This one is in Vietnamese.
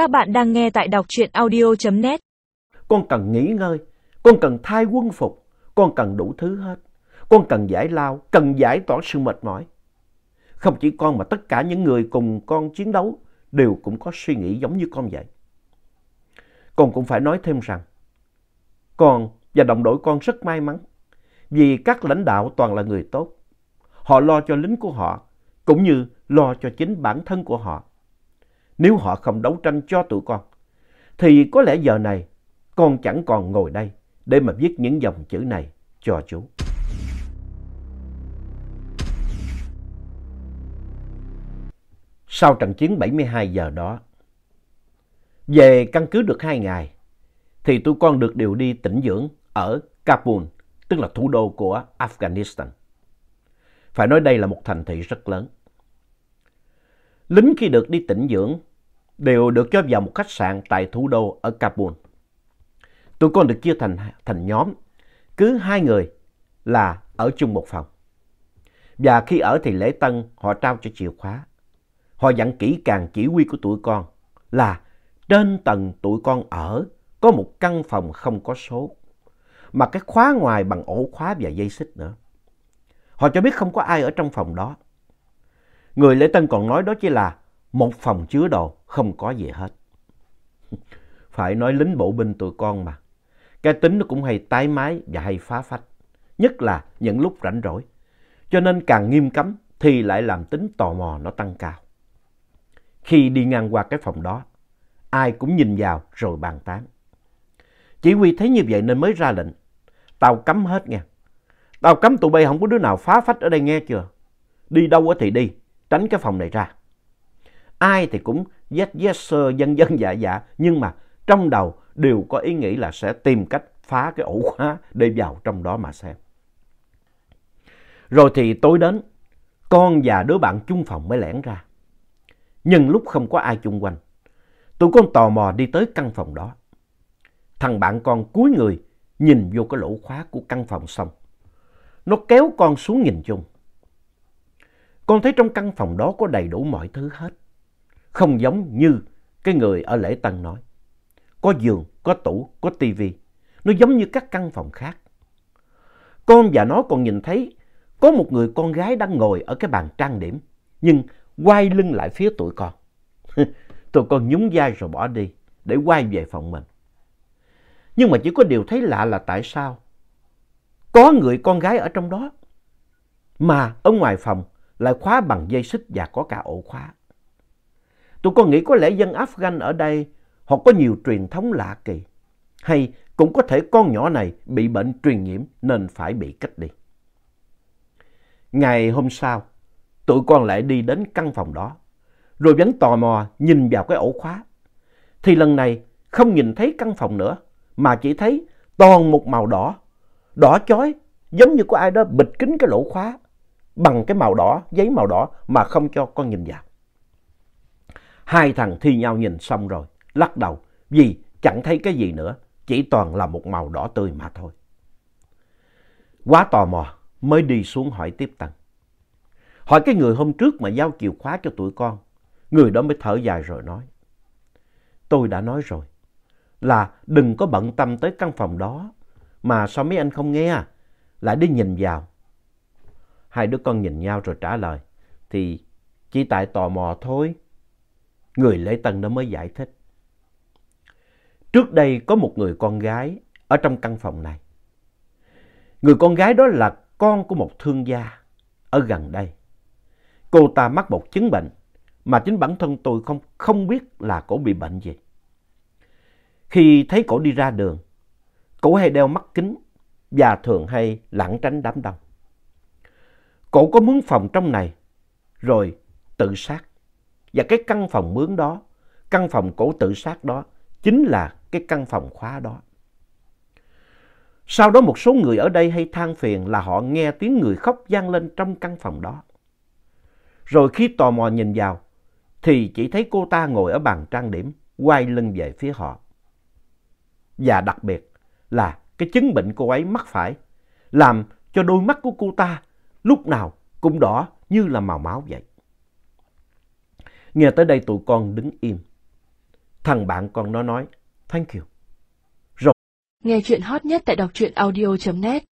Các bạn đang nghe tại đọc truyện audio.net. Con cần nghỉ ngơi, con cần thay quân phục, con cần đủ thứ hết. Con cần giải lao, cần giải tỏa sự mệt mỏi. Không chỉ con mà tất cả những người cùng con chiến đấu đều cũng có suy nghĩ giống như con vậy. Con cũng phải nói thêm rằng, con và đồng đội con rất may mắn vì các lãnh đạo toàn là người tốt. Họ lo cho lính của họ cũng như lo cho chính bản thân của họ. Nếu họ không đấu tranh cho tụi con, thì có lẽ giờ này con chẳng còn ngồi đây để mà viết những dòng chữ này cho chú. Sau trận chiến 72 giờ đó, về căn cứ được hai ngày, thì tụi con được điều đi tĩnh dưỡng ở Kabul, tức là thủ đô của Afghanistan. Phải nói đây là một thành thị rất lớn. Lính khi được đi tĩnh dưỡng đều được cho vào một khách sạn tại thủ đô ở Kabul. Tụi con được chia thành, thành nhóm, cứ hai người là ở chung một phòng. Và khi ở thì lễ tân họ trao cho chìa khóa. Họ dặn kỹ càng chỉ huy của tụi con là trên tầng tụi con ở có một căn phòng không có số. Mà cái khóa ngoài bằng ổ khóa và dây xích nữa. Họ cho biết không có ai ở trong phòng đó. Người lễ tân còn nói đó chỉ là một phòng chứa đồ, không có gì hết. Phải nói lính bộ binh tụi con mà. Cái tính nó cũng hay tái mái và hay phá phách. Nhất là những lúc rảnh rỗi. Cho nên càng nghiêm cấm thì lại làm tính tò mò nó tăng cao. Khi đi ngang qua cái phòng đó, ai cũng nhìn vào rồi bàn tán. Chỉ huy thấy như vậy nên mới ra lệnh. Tao cấm hết nghe. Tao cấm tụi bay không có đứa nào phá phách ở đây nghe chưa? Đi đâu thì đi, tránh cái phòng này ra. Ai thì cũng yes yes sir, dân dân dạ dạ, nhưng mà trong đầu đều có ý nghĩ là sẽ tìm cách phá cái ổ khóa để vào trong đó mà xem. Rồi thì tối đến, con và đứa bạn chung phòng mới lẻn ra. Nhưng lúc không có ai chung quanh, tụi con tò mò đi tới căn phòng đó. Thằng bạn con cúi người nhìn vô cái lỗ khóa của căn phòng xong. Nó kéo con xuống nhìn chung. Con thấy trong căn phòng đó có đầy đủ mọi thứ hết. Không giống như cái người ở lễ tân nói. Có giường, có tủ, có tivi. Nó giống như các căn phòng khác. Con và nó còn nhìn thấy có một người con gái đang ngồi ở cái bàn trang điểm. Nhưng quay lưng lại phía tụi con. tụi con nhún vai rồi bỏ đi để quay về phòng mình. Nhưng mà chỉ có điều thấy lạ là tại sao có người con gái ở trong đó mà ở ngoài phòng lại khóa bằng dây xích và có cả ổ khóa. Tôi con nghĩ có lẽ dân Afghan ở đây họ có nhiều truyền thống lạ kỳ. Hay cũng có thể con nhỏ này bị bệnh truyền nhiễm nên phải bị cách ly. Ngày hôm sau, tụi con lại đi đến căn phòng đó. Rồi vẫn tò mò nhìn vào cái ổ khóa. Thì lần này không nhìn thấy căn phòng nữa mà chỉ thấy toàn một màu đỏ. Đỏ chói giống như có ai đó bịt kín cái lỗ khóa bằng cái màu đỏ, giấy màu đỏ mà không cho con nhìn vào. Hai thằng thi nhau nhìn xong rồi, lắc đầu vì chẳng thấy cái gì nữa, chỉ toàn là một màu đỏ tươi mà thôi. Quá tò mò mới đi xuống hỏi tiếp tầng, Hỏi cái người hôm trước mà giao chìa khóa cho tụi con, người đó mới thở dài rồi nói. Tôi đã nói rồi, là đừng có bận tâm tới căn phòng đó, mà sao mấy anh không nghe, à? lại đi nhìn vào. Hai đứa con nhìn nhau rồi trả lời, thì chỉ tại tò mò thôi. Người lễ tân đó mới giải thích. Trước đây có một người con gái ở trong căn phòng này. Người con gái đó là con của một thương gia ở gần đây. Cô ta mắc một chứng bệnh mà chính bản thân tôi không, không biết là cổ bị bệnh gì. Khi thấy cổ đi ra đường, cổ hay đeo mắt kính và thường hay lảng tránh đám đông. Cổ có mướn phòng trong này, rồi tự sát. Và cái căn phòng mướn đó, căn phòng cổ tự sát đó, chính là cái căn phòng khóa đó. Sau đó một số người ở đây hay than phiền là họ nghe tiếng người khóc vang lên trong căn phòng đó. Rồi khi tò mò nhìn vào, thì chỉ thấy cô ta ngồi ở bàn trang điểm, quay lưng về phía họ. Và đặc biệt là cái chứng bệnh cô ấy mắc phải, làm cho đôi mắt của cô ta lúc nào cũng đỏ như là màu máu vậy. Nghe tới đây tụi con đứng im. Thằng bạn con nó nói, thank you. Rồi Nghe chuyện hot nhất tại đọc truyện audio.net